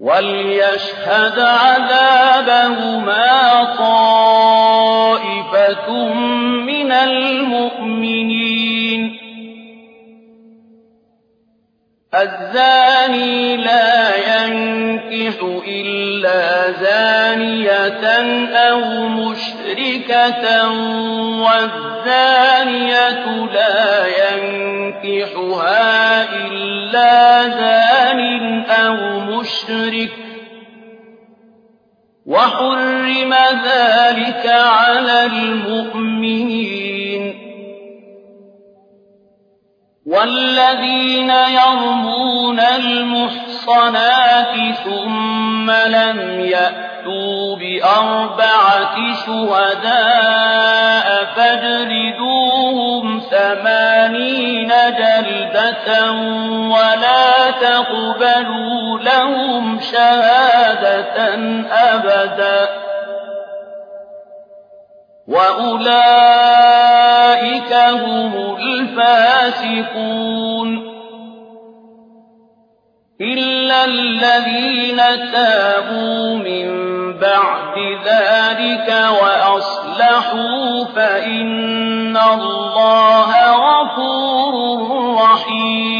وليشهد عذابهما طائفة من المؤمنين الزاني لا ينكح إلا زانية أو مشركة والزانية لا ينكحها إلا زان أو مشرك وحرم ذلك على المؤمنين والذين يرمون المحصنات ثم لم يأتوا بأربعة شهداء فاجلدوهم ثمانين جلدة ولا تقبلوا لهم شهادة أبدا. وأولئك هم الفاسقون. إلا الذين تابوا من بعد ذلك وأصلحوا فإن الله غفور رحيم.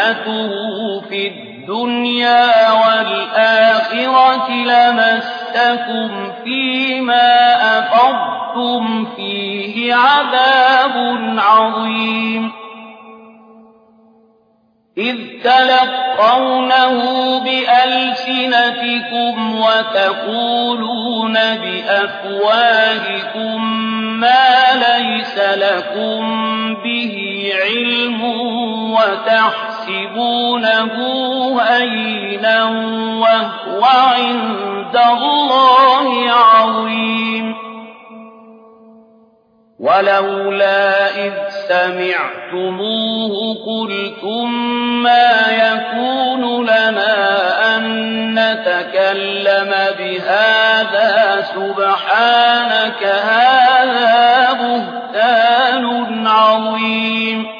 ورحمته في الدنيا والآخرة لمستكم فيما أفضتم فيه عذاب عظيم. إذ تلقونه بألسنتكم وتقولون بأفواهكم ما ليس لكم به علم وتحسبونه هينا وهو عند الله عظيم. ولولا إذ سمعتموه قلتم ما يكون لنا أن نتكلم بهذا سبحانك هذا بهتان عظيم.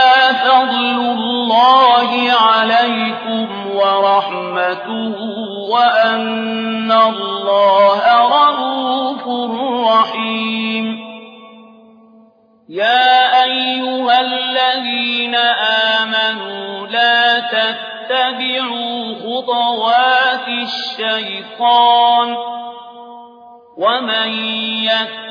فضل الله عليكم ورحمته وأن الله رءوف رحيم. يا أيها الذين آمنوا لا تتبعوا خطوات الشيطان. ومن يتبع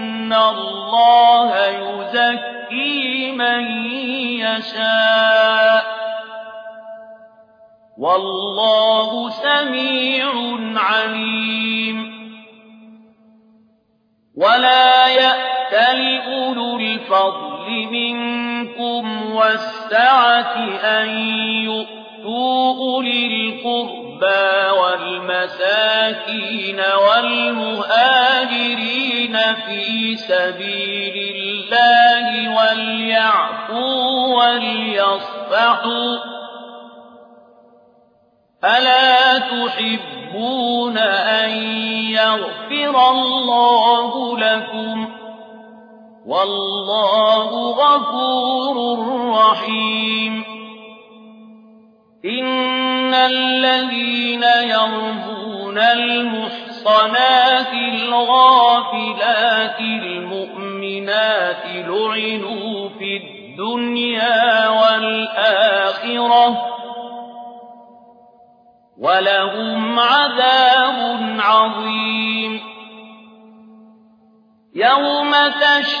الله يزكي من يشاء والله سميع عليم ولا يأتل أولو الفضل منكم والسعة أن يؤتوا أولي القربى والمساكين والمهاجرين في سبيل الله وليعفوا وليصفحوا. ألا تحبون أن يغفر الله لكم؟ والله غفور رحيم. إن الذين يرمون المحصنات الغافلات المؤمنات لعنوا في الدنيا والآخرة ولهم عذاب عظيم يوم تشهد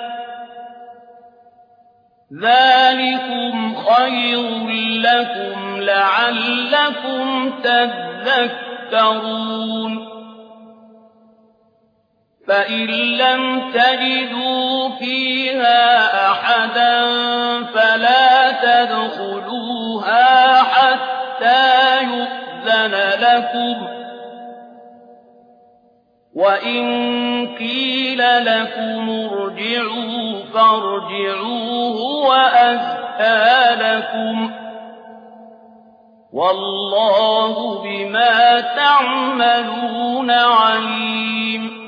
ذلكم خير لكم لعلكم تذكرون فإن لم تجدوا فيها أحدا فلا تدخلوها حتى يؤذن لكم وإن قيل لكم ارجعوا فارجعوا هو لكم والله بما تعملون عليم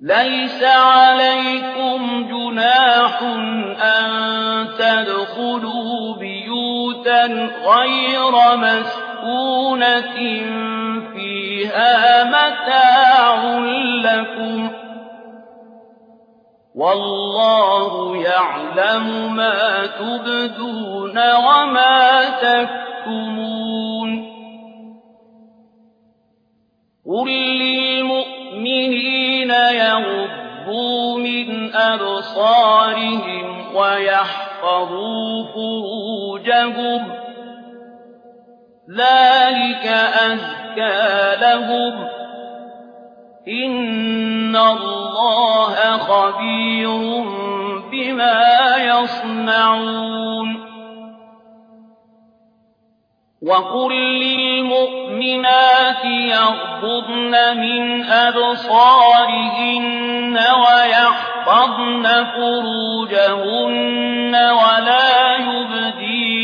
ليس عليكم جناح أن تدخلوا بيوتا غير مسكونة فيها متاع لكم والله يعلم ما تبدون وما تكتمون قل للمؤمنين يغضوا من أبصارهم ويحفظوا فروجهم ذلك أزكى لهم إن الله خبير بما يصنعون وقل للمؤمنات يغضضن من أبصارهن ويحفظن فروجهن ولا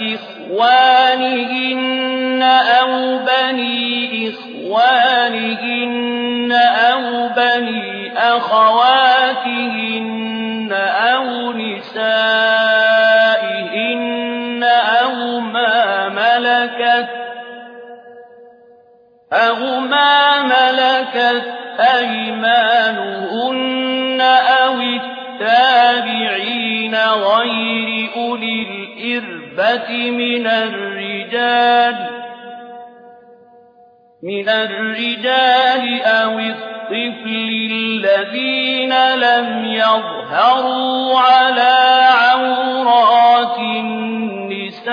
إخوانهن أو بني إخوانهن أو بني أخواتهن أو نسائهن أو ما ملكت أو ما ملكت أيمانهن الإربة من الرجال من الرجال أو الطفل الذين لم يظهروا على عورات النساء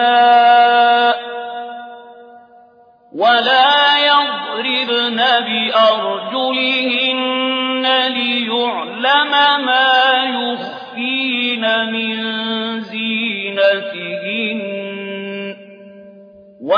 ولا يضربن بأرجلهن ليعلم ما يخفين من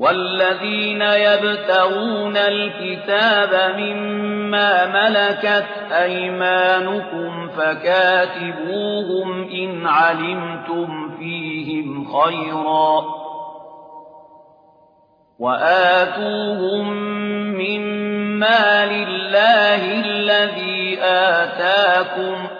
والذين يبتغون الكتاب مما ملكت أيمانكم فكاتبوهم إن علمتم فيهم خيرا وآتوهم مما لله الذي آتاكم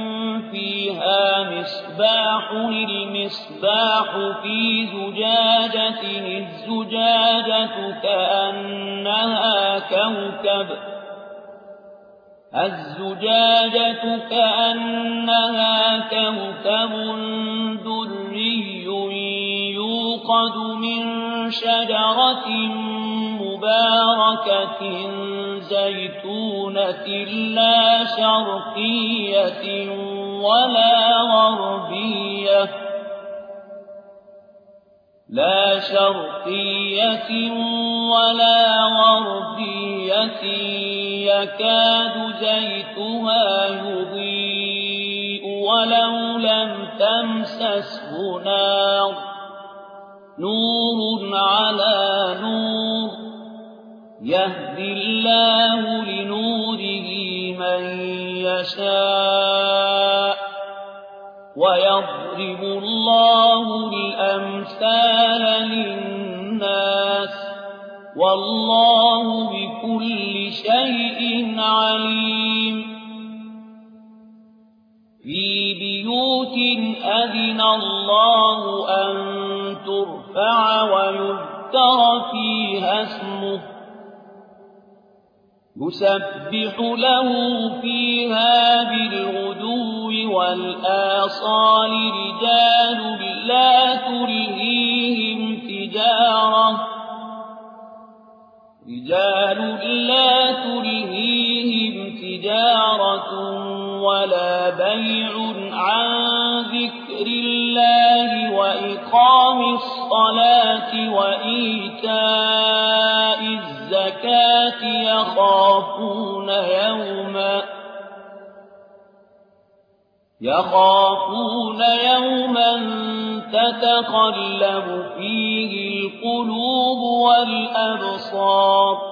فيها مصباح المصباح في زجاجة الزجاجة كأنها كوكب الزجاجة كأنها كوكب دري يوقد من شجرة مباركة زيتونة لا شرقية ولا غربية. لا شرقية ولا غربية يكاد زيتها يضيء ولو لم تمسسه نار. نور على نور يهدي الله لنوره من يشاء. ويضرب الله الأمثال للناس والله بكل شيء عليم. في بيوت أذن الله أن ترفع ويذكر فيها اسمه يسبح له فيها بالغدو والآصال رجال لا تلهيهم تجارة. رجال لا تلهيهم تجارة ولا بيع عن ذكر الله وإقام الصلاة وإيتاء الزكاة يخافون يوما يخافون يوما تتقلب فيه القلوب والأبصار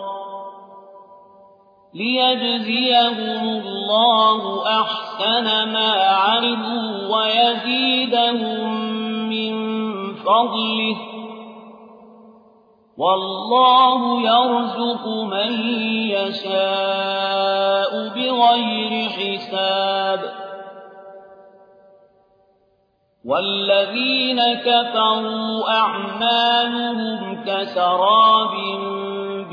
ليجزيهم الله أحسن ما علموا ويزيدهم من فضله والله يرزق من يشاء بغير حساب والذين كفروا أعمالهم كسراب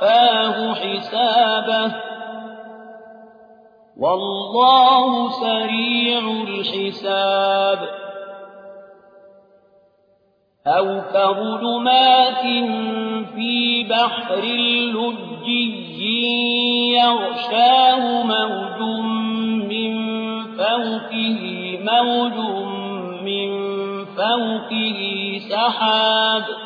فوفاه حسابه والله سريع الحساب أو كظلمات في بحر لجي يغشاه موج من فوقه موج من فوقه سحاب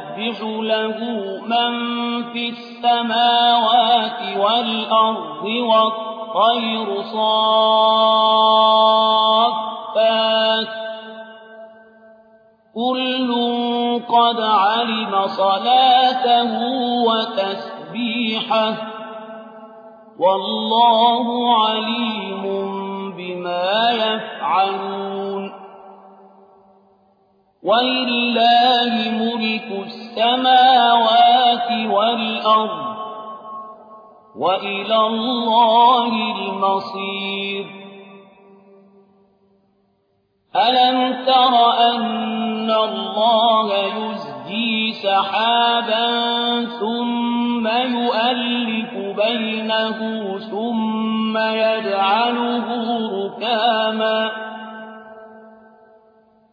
له من في السماوات والأرض والطير صافات كل قد علم صلاته وتسبيحه والله عليم بما يفعلون ولله ملك السماوات والأرض وإلى الله المصير. ألم تر أن الله يزجي سحابا ثم يؤلف بينه ثم يجعله ركاما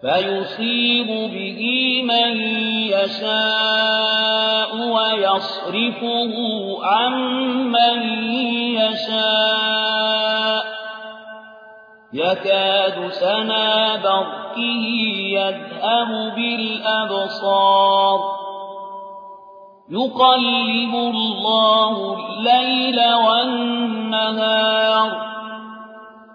فيصيب به من يشاء ويصرفه عن من يشاء. يكاد سنا برقه يذهب بالأبصار. يقلب الله الليل والنهار.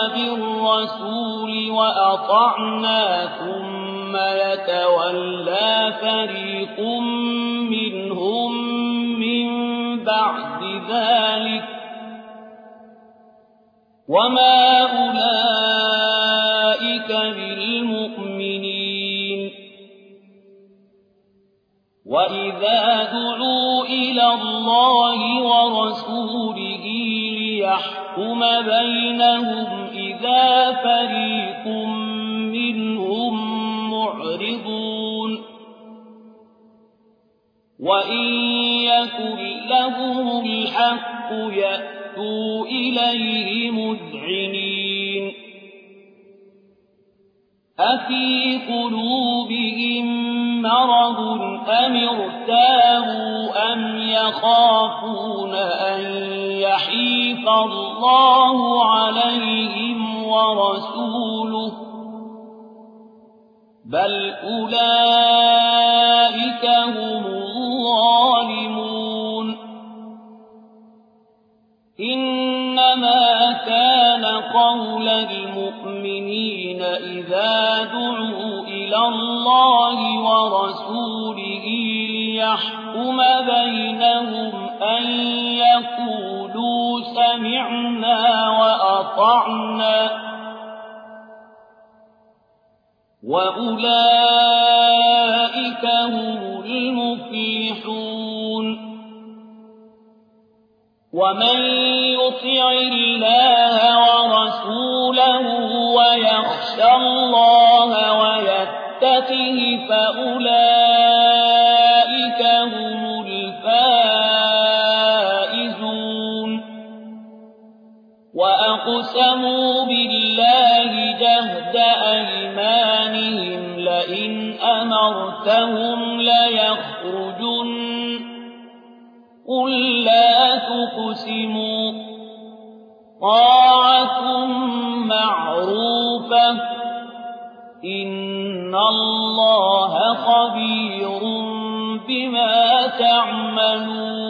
وبالرسول وأطعنا ثم يتولى فريق منهم من بعد ذلك وما أولئك بالمؤمنين وإذا دعوا إلى الله ورسوله ليحكم بينهم إذا فريق منهم معرضون. وإن يكن لهم الحق يأتوا إليه مذعنين. أفي قلوبهم مرض أم ارتابوا أم يخافون أن يحيف الله عليهم ورسوله. بل أولئك هم الظالمون. إنما كان قول المؤمنين إذا دعوا إلى الله ورسوله ليحكم بينهم أن يقولوا سمعنا وأطعنا وأولئك هم المفلحون ومن يطع الله ورسوله ويخشى الله ويتقه فأولئك وأقسموا بالله جهد أيمانهم لئن أمرتهم ليخرجن قل لا تقسموا طاعة معروفة إن الله خبير بما تعملون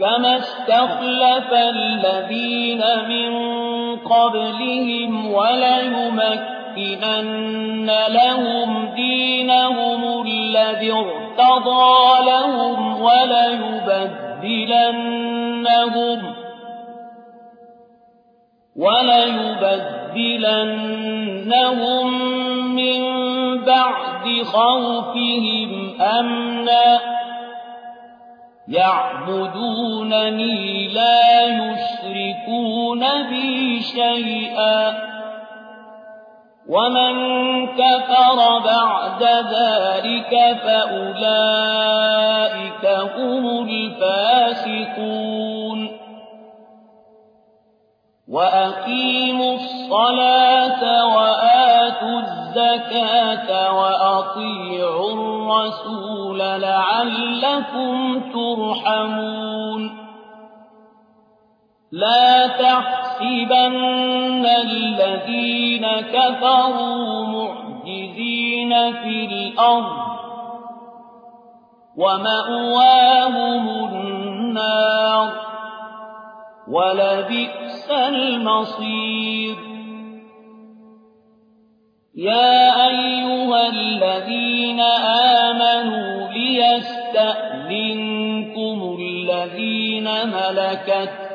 كما استخلف الذين من قبلهم وليمكنن لهم دينهم الذي ارتضى لهم وليبدلنهم وليبدلنهم من بعد خوفهم أمنا يعبدونني لا يشركون بي شيئا. ومن كفر بعد ذلك فأولئك هم الفاسقون. وأقيموا الصلاة وآتوا الزكاة وأطيعوا الرسول لعلكم ترحمون تحسبن الذين كفروا معجزين في الأرض ومأواهم النار ولبئس المصير. يا أيها الذين آمنوا ليستأذنكم الذين ملكت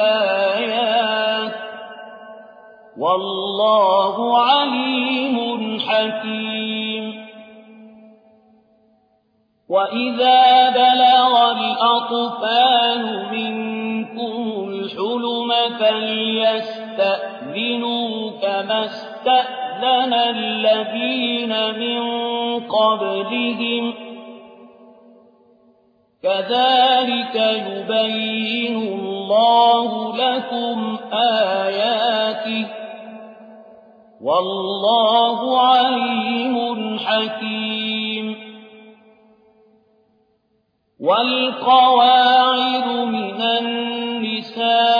الآيات والله عليم حكيم. وإذا بلغ الأطفال منكم الحلم فليستأذنوا كما استأذن الذين من قبلهم. كذلك يبين الله لكم آياته والله عليم حكيم. والقواعد من النساء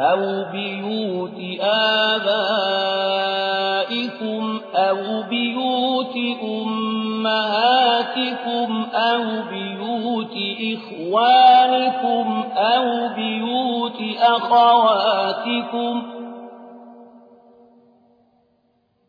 أو بيوت آبائكم أو بيوت أمهاتكم أو بيوت إخوانكم أو بيوت أخواتكم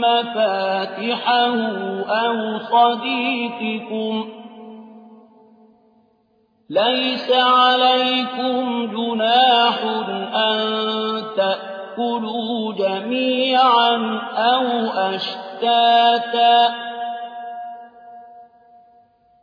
مفاتحه أو صديقكم. ليس عليكم جناح أن تأكلوا جميعا أو أشتاتا.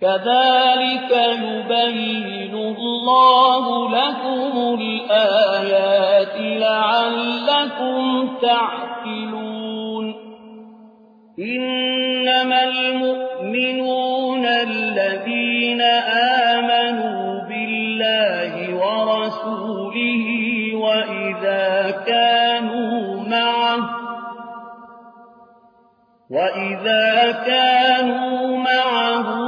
كذلك يبين الله لكم الآيات لعلكم تعقلون. إنما المؤمنون الذين آمنوا بالله ورسوله وإذا كانوا معه وإذا كانوا معه